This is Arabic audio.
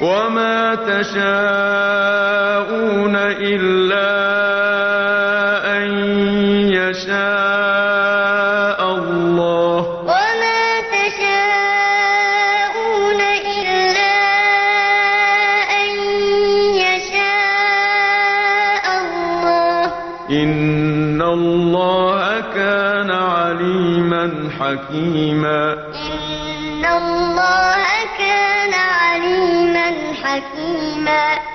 وَمَا تَشَاءُونَ إِلَّا أَن يَشَاءَ اللَّهُ ۚ إِنَّ اللَّهَ كَانَ عَلِيمًا حَكِيمًا وَمَا تَشَاءُونَ إِلَّا أَن يَشَاءَ اللَّهُ ۚ إِنَّ اللَّهَ كَانَ عَلِيمًا حَكِيمًا